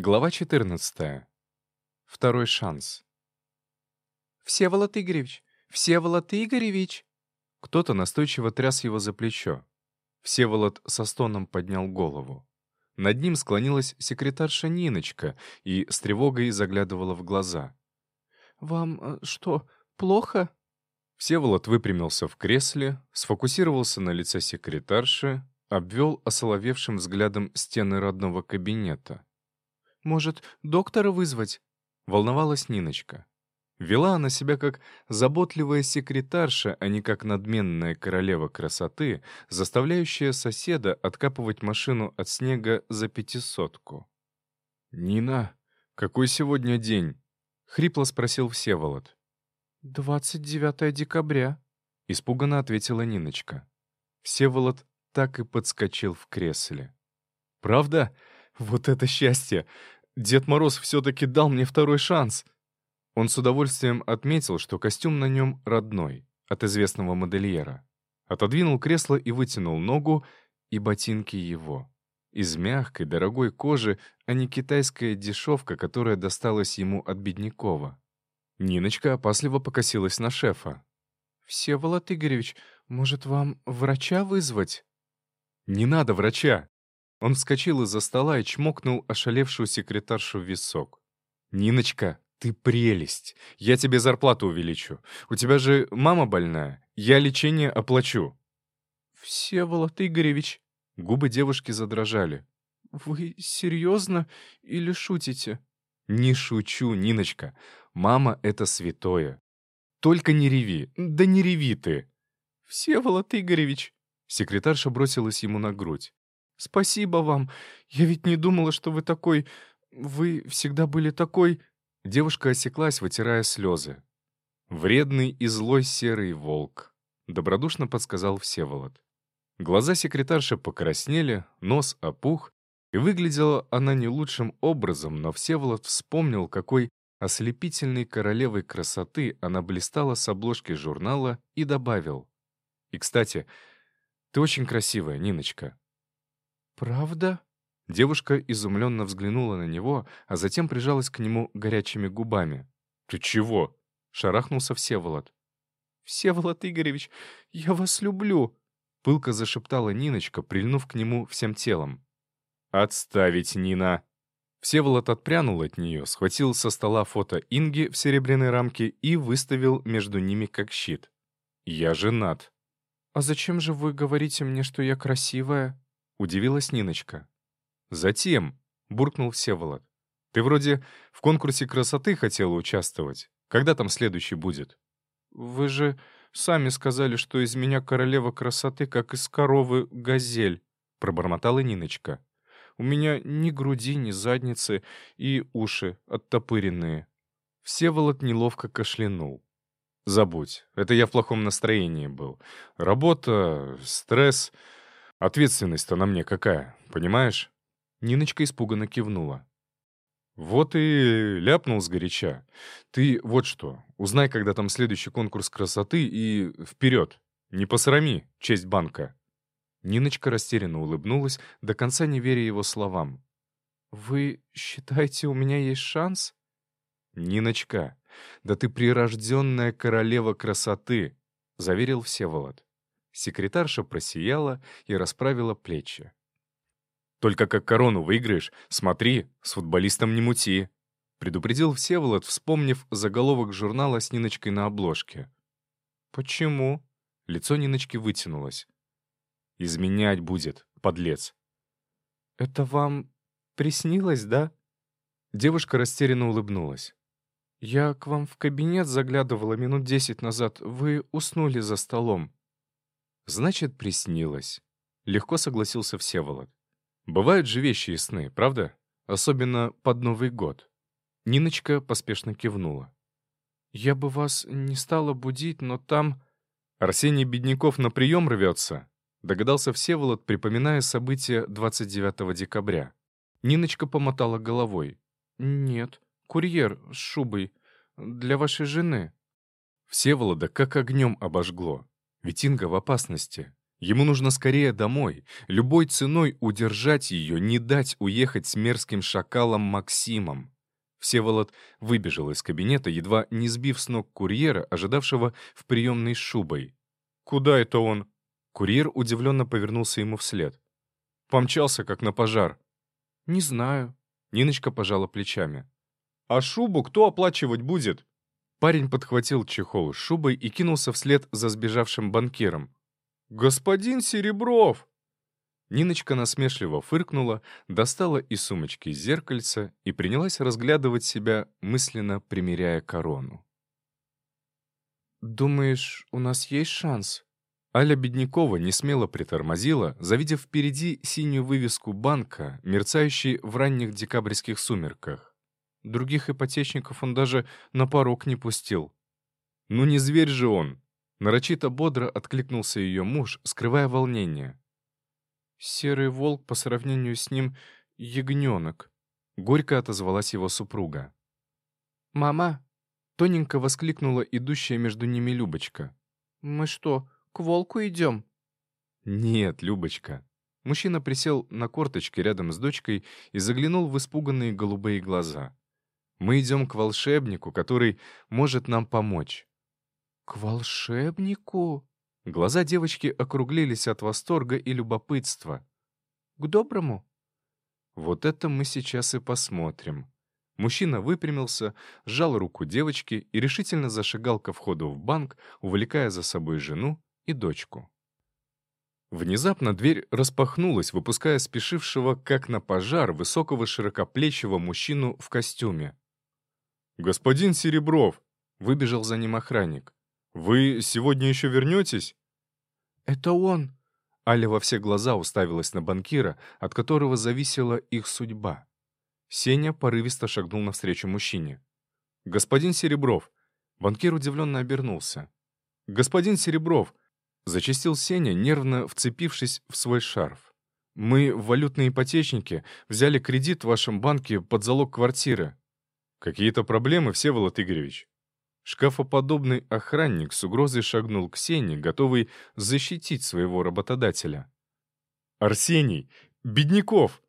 Глава 14. Второй шанс. «Всеволод Игоревич! Всеволод Игоревич!» Кто-то настойчиво тряс его за плечо. Всеволод со стоном поднял голову. Над ним склонилась секретарша Ниночка и с тревогой заглядывала в глаза. «Вам э, что, плохо?» Всеволод выпрямился в кресле, сфокусировался на лице секретарши, обвел осоловевшим взглядом стены родного кабинета. «Может, доктора вызвать?» — волновалась Ниночка. Вела она себя как заботливая секретарша, а не как надменная королева красоты, заставляющая соседа откапывать машину от снега за пятисотку. «Нина, какой сегодня день?» — хрипло спросил Всеволод. «Двадцать девятое декабря», — испуганно ответила Ниночка. Всеволод так и подскочил в кресле. «Правда? Вот это счастье! Дед Мороз все-таки дал мне второй шанс!» Он с удовольствием отметил, что костюм на нем родной, от известного модельера. Отодвинул кресло и вытянул ногу, и ботинки его. Из мягкой, дорогой кожи, а не китайская дешевка, которая досталась ему от Беднякова. Ниночка опасливо покосилась на шефа. «Всеволод Игоревич, может, вам врача вызвать?» «Не надо врача!» Он вскочил из-за стола и чмокнул ошалевшую секретаршу в висок. «Ниночка, ты прелесть! Я тебе зарплату увеличу. У тебя же мама больная. Я лечение оплачу». «Всеволод Игоревич...» Губы девушки задрожали. «Вы серьезно или шутите?» «Не шучу, Ниночка. Мама — это святое. Только не реви. Да не реви ты!» «Всеволод Игоревич...» Секретарша бросилась ему на грудь. «Спасибо вам. Я ведь не думала, что вы такой... Вы всегда были такой...» Девушка осеклась, вытирая слезы. «Вредный и злой серый волк», — добродушно подсказал Всеволод. Глаза секретарши покраснели, нос опух, и выглядела она не лучшим образом, но Всеволод вспомнил, какой ослепительной королевой красоты она блистала с обложки журнала и добавил. «И, кстати, ты очень красивая, Ниночка». «Правда?» Девушка изумленно взглянула на него, а затем прижалась к нему горячими губами. «Ты чего?» — шарахнулся Всеволод. «Всеволод Игоревич, я вас люблю!» — пылко зашептала Ниночка, прильнув к нему всем телом. «Отставить, Нина!» Всеволод отпрянул от нее, схватил со стола фото Инги в серебряной рамке и выставил между ними как щит. «Я женат». «А зачем же вы говорите мне, что я красивая?» — удивилась Ниночка. «Затем», — буркнул Всеволод. «Ты вроде в конкурсе красоты хотела участвовать. Когда там следующий будет?» «Вы же сами сказали, что из меня королева красоты, как из коровы газель», — пробормотала Ниночка. «У меня ни груди, ни задницы и уши оттопыренные». Всеволод неловко кашлянул. «Забудь, это я в плохом настроении был. Работа, стресс...» Ответственность-то на мне какая, понимаешь?» Ниночка испуганно кивнула. «Вот и ляпнул сгоряча. Ты вот что, узнай, когда там следующий конкурс красоты, и вперед! Не посрами честь банка!» Ниночка растерянно улыбнулась, до конца не веря его словам. «Вы считаете, у меня есть шанс?» «Ниночка, да ты прирожденная королева красоты!» — заверил Всеволод. Секретарша просияла и расправила плечи. «Только как корону выиграешь, смотри, с футболистом не мути», предупредил Всеволод, вспомнив заголовок журнала с Ниночкой на обложке. «Почему?» Лицо Ниночки вытянулось. «Изменять будет, подлец». «Это вам приснилось, да?» Девушка растерянно улыбнулась. «Я к вам в кабинет заглядывала минут десять назад. Вы уснули за столом. Значит, приснилось. Легко согласился Всеволод. Бывают же вещи и сны, правда? Особенно под Новый год. Ниночка поспешно кивнула. «Я бы вас не стала будить, но там...» «Арсений Бедняков на прием рвется», — догадался Всеволод, припоминая события 29 декабря. Ниночка помотала головой. «Нет, курьер с шубой. Для вашей жены». Всеволода как огнем обожгло. Ведь Инга в опасности. Ему нужно скорее домой, любой ценой удержать ее, не дать уехать с мерзким шакалом Максимом. Всеволод выбежал из кабинета, едва не сбив с ног курьера, ожидавшего в приемной шубой. «Куда это он?» Курьер удивленно повернулся ему вслед. Помчался, как на пожар. «Не знаю». Ниночка пожала плечами. «А шубу кто оплачивать будет?» Парень подхватил чехол с шубой и кинулся вслед за сбежавшим банкиром. «Господин Серебров!» Ниночка насмешливо фыркнула, достала из сумочки зеркальце и принялась разглядывать себя, мысленно примеряя корону. «Думаешь, у нас есть шанс?» Аля Беднякова не смело притормозила, завидев впереди синюю вывеску банка, мерцающей в ранних декабрьских сумерках. Других ипотечников он даже на порог не пустил. «Ну не зверь же он!» Нарочито бодро откликнулся ее муж, скрывая волнение. «Серый волк по сравнению с ним — ягненок», — горько отозвалась его супруга. «Мама!» — тоненько воскликнула идущая между ними Любочка. «Мы что, к волку идем?» «Нет, Любочка». Мужчина присел на корточки рядом с дочкой и заглянул в испуганные голубые глаза. «Мы идем к волшебнику, который может нам помочь». «К волшебнику?» Глаза девочки округлились от восторга и любопытства. «К доброму?» «Вот это мы сейчас и посмотрим». Мужчина выпрямился, сжал руку девочки и решительно зашагал ко входу в банк, увлекая за собой жену и дочку. Внезапно дверь распахнулась, выпуская спешившего, как на пожар, высокого широкоплечего мужчину в костюме. «Господин Серебров!» — выбежал за ним охранник. «Вы сегодня еще вернетесь?» «Это он!» Аля во все глаза уставилась на банкира, от которого зависела их судьба. Сеня порывисто шагнул навстречу мужчине. «Господин Серебров!» Банкир удивленно обернулся. «Господин Серебров!» Зачастил Сеня, нервно вцепившись в свой шарф. «Мы, валютные ипотечники, взяли кредит в вашем банке под залог квартиры». «Какие-то проблемы, Всеволод Игоревич?» Шкафоподобный охранник с угрозой шагнул к Сене, готовый защитить своего работодателя. «Арсений! Бедняков!»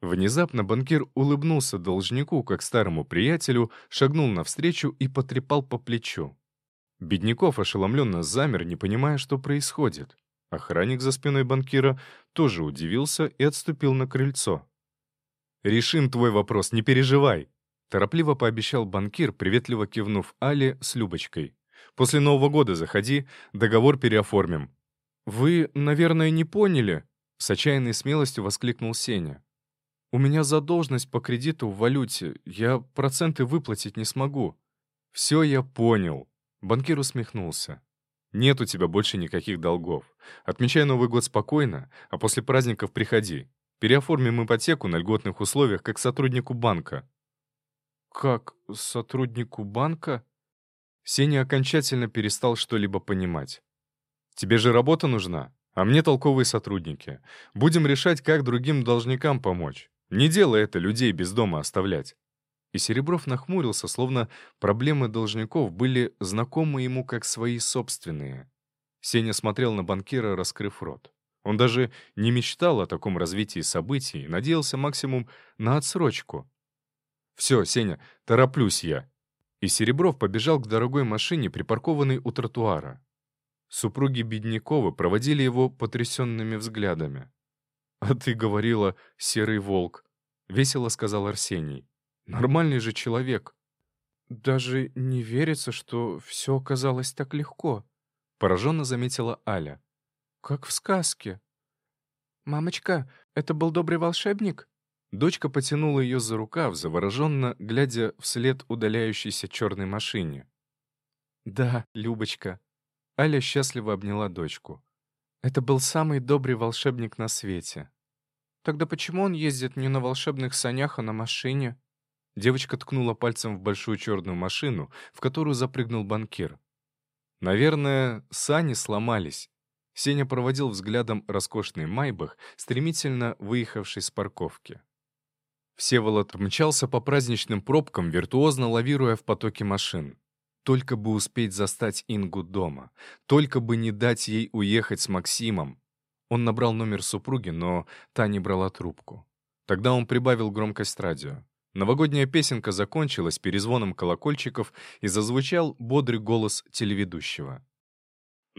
Внезапно банкир улыбнулся должнику, как старому приятелю, шагнул навстречу и потрепал по плечу. Бедняков ошеломленно замер, не понимая, что происходит. Охранник за спиной банкира тоже удивился и отступил на крыльцо. «Решим твой вопрос, не переживай!» Торопливо пообещал банкир, приветливо кивнув Але с Любочкой. «После Нового года заходи, договор переоформим». «Вы, наверное, не поняли?» С отчаянной смелостью воскликнул Сеня. «У меня задолженность по кредиту в валюте. Я проценты выплатить не смогу». «Все я понял». Банкир усмехнулся. «Нет у тебя больше никаких долгов. Отмечай Новый год спокойно, а после праздников приходи. Переоформим ипотеку на льготных условиях, как сотруднику банка. «Как сотруднику банка?» Сеня окончательно перестал что-либо понимать. «Тебе же работа нужна, а мне толковые сотрудники. Будем решать, как другим должникам помочь. Не делай это людей без дома оставлять». И Серебров нахмурился, словно проблемы должников были знакомы ему как свои собственные. Сеня смотрел на банкира, раскрыв рот. Он даже не мечтал о таком развитии событий, надеялся максимум на отсрочку. «Все, Сеня, тороплюсь я». И Серебров побежал к дорогой машине, припаркованной у тротуара. Супруги Бедняковы проводили его потрясенными взглядами. «А ты говорила, серый волк», — весело сказал Арсений. «Нормальный же человек». «Даже не верится, что все оказалось так легко», — пораженно заметила Аля. «Как в сказке». «Мамочка, это был добрый волшебник?» Дочка потянула ее за рукав, завороженно глядя вслед удаляющейся черной машине. «Да, Любочка». Аля счастливо обняла дочку. «Это был самый добрый волшебник на свете». «Тогда почему он ездит не на волшебных санях, а на машине?» Девочка ткнула пальцем в большую черную машину, в которую запрыгнул банкир. «Наверное, сани сломались». Сеня проводил взглядом роскошный майбах, стремительно выехавший с парковки. Всеволод мчался по праздничным пробкам, виртуозно лавируя в потоке машин. Только бы успеть застать Ингу дома. Только бы не дать ей уехать с Максимом. Он набрал номер супруги, но та не брала трубку. Тогда он прибавил громкость радио. Новогодняя песенка закончилась перезвоном колокольчиков и зазвучал бодрый голос телеведущего.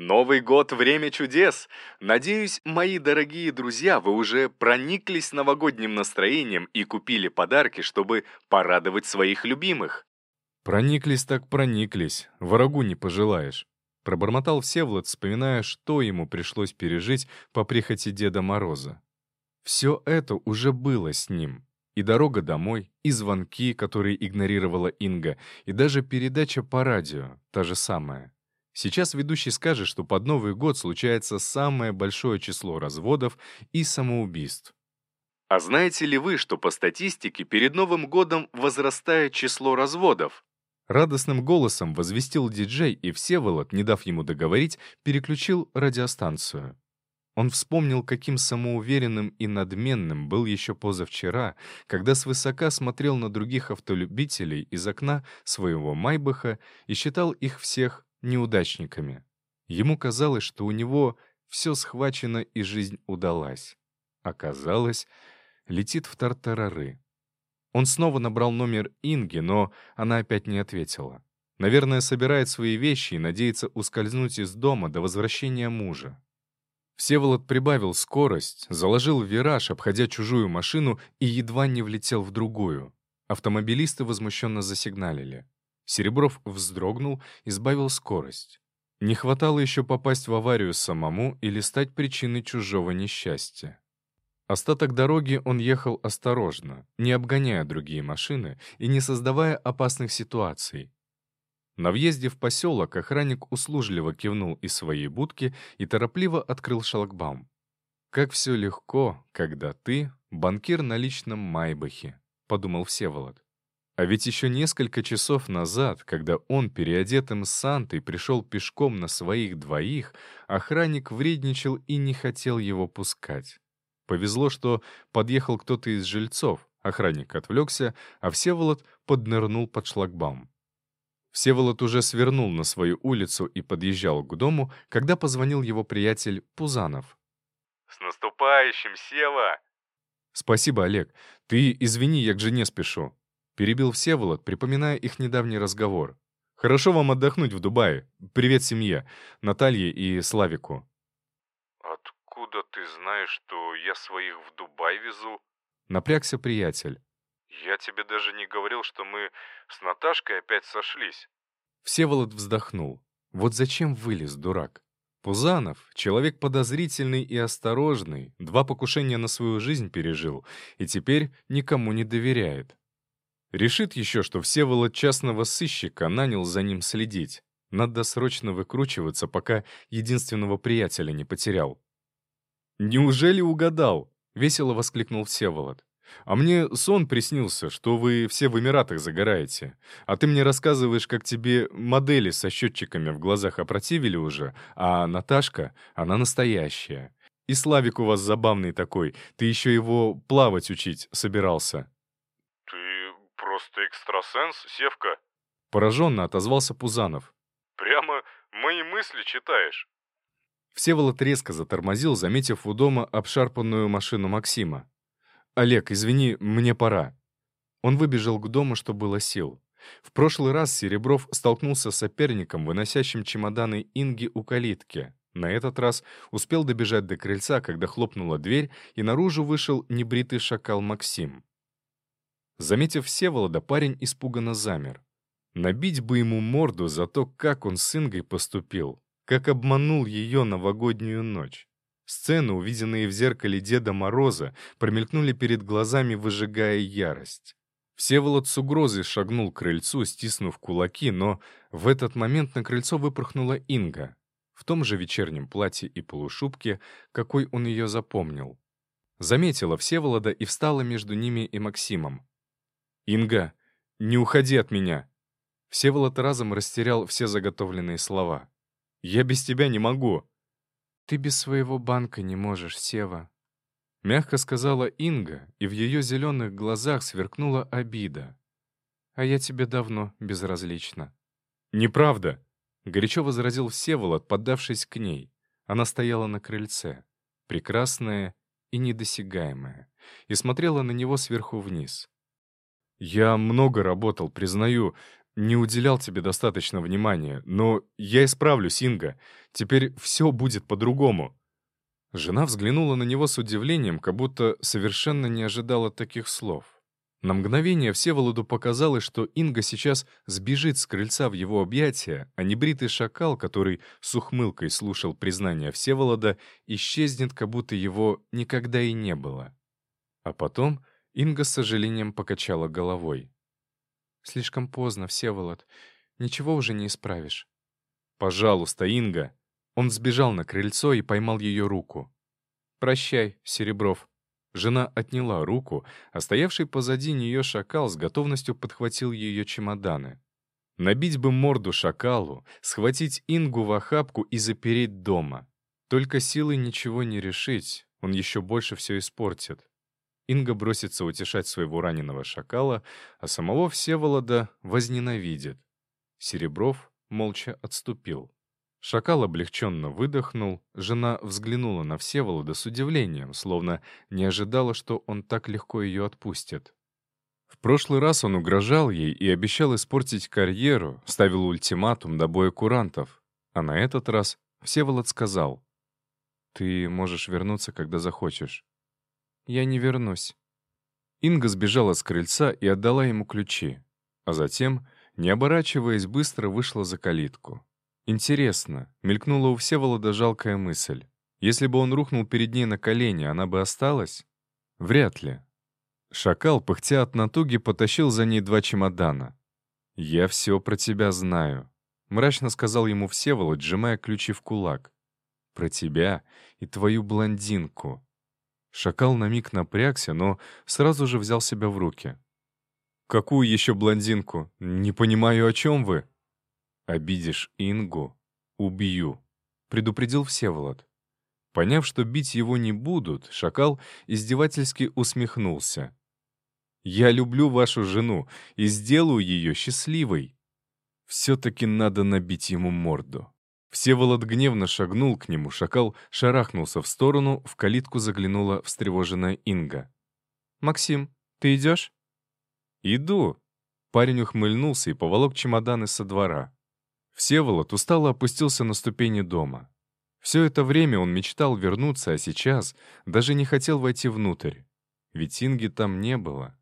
Новый год — время чудес! Надеюсь, мои дорогие друзья, вы уже прониклись новогодним настроением и купили подарки, чтобы порадовать своих любимых. Прониклись так прониклись, врагу не пожелаешь. Пробормотал Всеволод, вспоминая, что ему пришлось пережить по прихоти Деда Мороза. Все это уже было с ним. И дорога домой, и звонки, которые игнорировала Инга, и даже передача по радио, та же самая. Сейчас ведущий скажет, что под Новый год случается самое большое число разводов и самоубийств. А знаете ли вы, что по статистике перед Новым годом возрастает число разводов? Радостным голосом возвестил диджей, и Всеволод, не дав ему договорить, переключил радиостанцию. Он вспомнил, каким самоуверенным и надменным был еще позавчера, когда свысока смотрел на других автолюбителей из окна своего Майбаха и считал их всех неудачниками. Ему казалось, что у него все схвачено и жизнь удалась. Оказалось, летит в тартарары. Он снова набрал номер Инги, но она опять не ответила. Наверное, собирает свои вещи и надеется ускользнуть из дома до возвращения мужа. Всеволод прибавил скорость, заложил вираж, обходя чужую машину, и едва не влетел в другую. Автомобилисты возмущенно засигналили. Серебров вздрогнул и сбавил скорость. Не хватало еще попасть в аварию самому или стать причиной чужого несчастья. Остаток дороги он ехал осторожно, не обгоняя другие машины и не создавая опасных ситуаций. На въезде в поселок охранник услужливо кивнул из своей будки и торопливо открыл шлагбаум. «Как все легко, когда ты банкир на личном Майбахе», — подумал Всеволод. А ведь еще несколько часов назад, когда он переодетым Сантой пришел пешком на своих двоих, охранник вредничал и не хотел его пускать. Повезло, что подъехал кто-то из жильцов, охранник отвлекся, а Всеволод поднырнул под шлагбаум. Всеволод уже свернул на свою улицу и подъезжал к дому, когда позвонил его приятель Пузанов. «С наступающим, Сева!» «Спасибо, Олег. Ты извини, я к жене спешу», Перебил Всеволод, припоминая их недавний разговор. «Хорошо вам отдохнуть в Дубае. Привет семье, Наталье и Славику». «Откуда ты знаешь, что я своих в Дубай везу?» Напрягся приятель. «Я тебе даже не говорил, что мы с Наташкой опять сошлись». Всеволод вздохнул. Вот зачем вылез, дурак? Пузанов — человек подозрительный и осторожный, два покушения на свою жизнь пережил, и теперь никому не доверяет. Решит еще, что Всеволод частного сыщика нанял за ним следить. Надо срочно выкручиваться, пока единственного приятеля не потерял. «Неужели угадал?» — весело воскликнул Всеволод. «А мне сон приснился, что вы все в Эмиратах загораете. А ты мне рассказываешь, как тебе модели со счетчиками в глазах опротивили уже, а Наташка, она настоящая. И Славик у вас забавный такой, ты еще его плавать учить собирался». «Просто экстрасенс, Севка?» Пораженно отозвался Пузанов. «Прямо мои мысли читаешь». Всеволод резко затормозил, заметив у дома обшарпанную машину Максима. «Олег, извини, мне пора». Он выбежал к дому, что было сил. В прошлый раз Серебров столкнулся с соперником, выносящим чемоданы Инги у калитки. На этот раз успел добежать до крыльца, когда хлопнула дверь, и наружу вышел небритый шакал Максим. Заметив Всеволода, парень испуганно замер. Набить бы ему морду за то, как он с Ингой поступил, как обманул ее новогоднюю ночь. Сцены, увиденные в зеркале Деда Мороза, промелькнули перед глазами, выжигая ярость. Всеволод с угрозой шагнул к крыльцу, стиснув кулаки, но в этот момент на крыльцо выпорхнула Инга, в том же вечернем платье и полушубке, какой он ее запомнил. Заметила Всеволода и встала между ними и Максимом. «Инга, не уходи от меня!» Всеволод разом растерял все заготовленные слова. «Я без тебя не могу!» «Ты без своего банка не можешь, Сева!» Мягко сказала Инга, и в ее зеленых глазах сверкнула обида. «А я тебе давно безразлична». «Неправда!» — горячо возразил Всеволод, поддавшись к ней. Она стояла на крыльце. прекрасная и недосягаемая, и смотрела на него сверху вниз. «Я много работал, признаю, не уделял тебе достаточно внимания, но я исправлюсь, Инга. Теперь все будет по-другому». Жена взглянула на него с удивлением, как будто совершенно не ожидала таких слов. На мгновение Всеволоду показалось, что Инга сейчас сбежит с крыльца в его объятия, а небритый шакал, который с ухмылкой слушал признание Всеволода, исчезнет, как будто его никогда и не было. А потом Инга с сожалением покачала головой. «Слишком поздно, Всеволод. Ничего уже не исправишь». «Пожалуйста, Инга!» Он сбежал на крыльцо и поймал ее руку. «Прощай, Серебров». Жена отняла руку, а стоявший позади нее шакал с готовностью подхватил ее чемоданы. Набить бы морду шакалу, схватить Ингу в охапку и запереть дома. Только силой ничего не решить, он еще больше все испортит. Инга бросится утешать своего раненого шакала, а самого Всеволода возненавидит. Серебров молча отступил. Шакал облегченно выдохнул, жена взглянула на Всеволода с удивлением, словно не ожидала, что он так легко ее отпустит. В прошлый раз он угрожал ей и обещал испортить карьеру, ставил ультиматум до боя курантов. А на этот раз Всеволод сказал, «Ты можешь вернуться, когда захочешь. Я не вернусь». Инга сбежала с крыльца и отдала ему ключи, а затем, не оборачиваясь, быстро вышла за калитку. Интересно, мелькнула у Всеволода жалкая мысль. Если бы он рухнул перед ней на колени, она бы осталась? Вряд ли. Шакал, пыхтя от натуги, потащил за ней два чемодана. «Я все про тебя знаю», — мрачно сказал ему Всеволод, сжимая ключи в кулак. «Про тебя и твою блондинку. Шакал на миг напрягся, но сразу же взял себя в руки. «Какую еще блондинку? Не понимаю, о чем вы?» «Обидишь Ингу — убью», — предупредил Всеволод. Поняв, что бить его не будут, шакал издевательски усмехнулся. «Я люблю вашу жену и сделаю ее счастливой. Все-таки надо набить ему морду». Всеволод гневно шагнул к нему, шакал шарахнулся в сторону, в калитку заглянула встревоженная Инга. «Максим, ты идешь?» «Иду». Парень ухмыльнулся и поволок чемоданы со двора. Всеволод устало опустился на ступени дома. Все это время он мечтал вернуться, а сейчас даже не хотел войти внутрь. Ведь Инги там не было.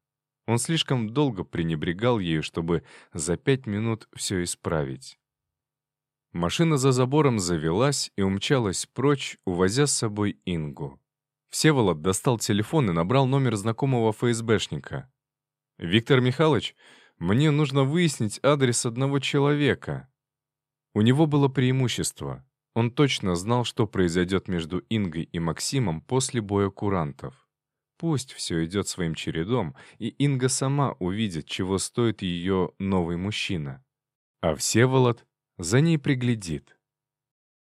Он слишком долго пренебрегал ею, чтобы за пять минут все исправить. Машина за забором завелась и умчалась прочь, увозя с собой Ингу. Всеволод достал телефон и набрал номер знакомого ФСБшника. «Виктор Михайлович, мне нужно выяснить адрес одного человека». У него было преимущество. Он точно знал, что произойдет между Ингой и Максимом после боя курантов. Пусть все идет своим чередом, и Инга сама увидит, чего стоит ее новый мужчина. А Всеволод за ней приглядит.